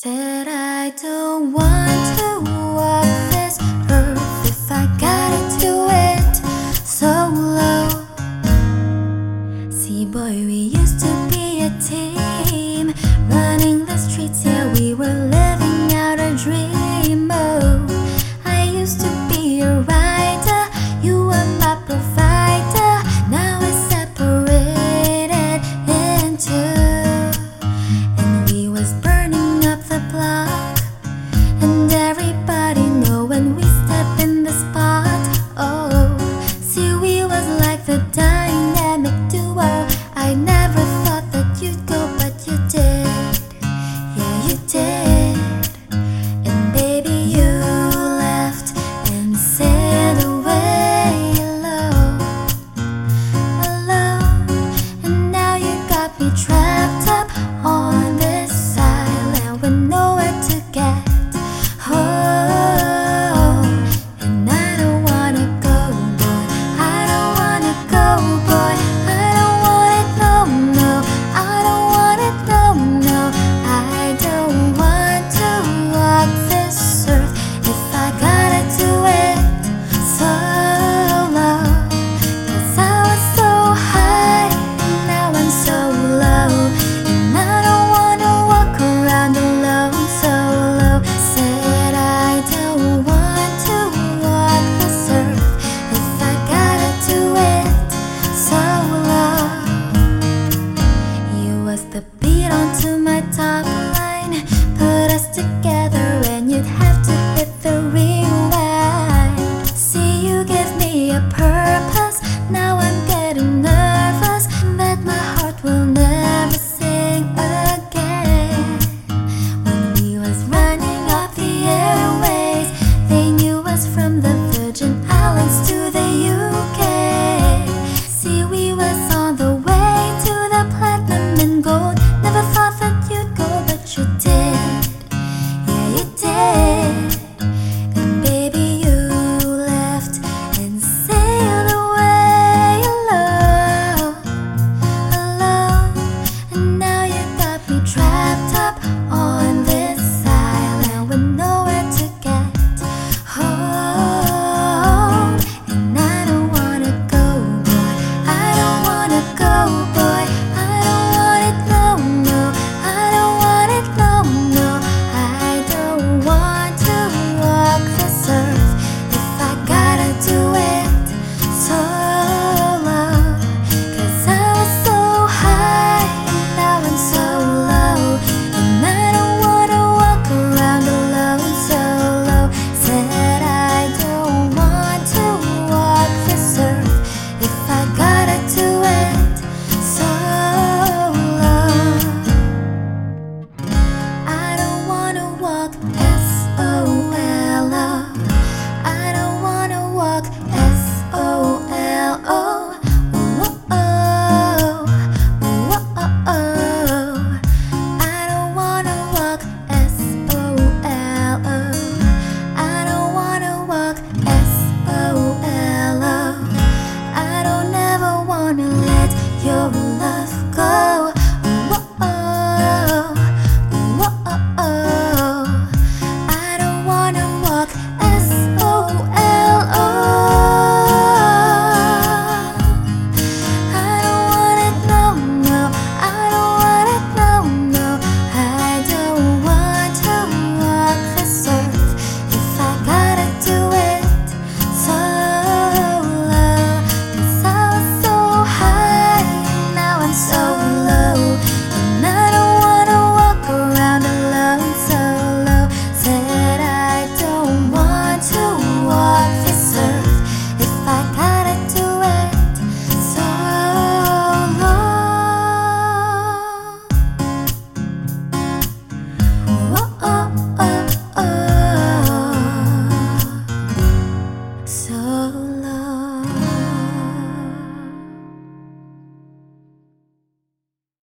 Said I don't want to up all oh.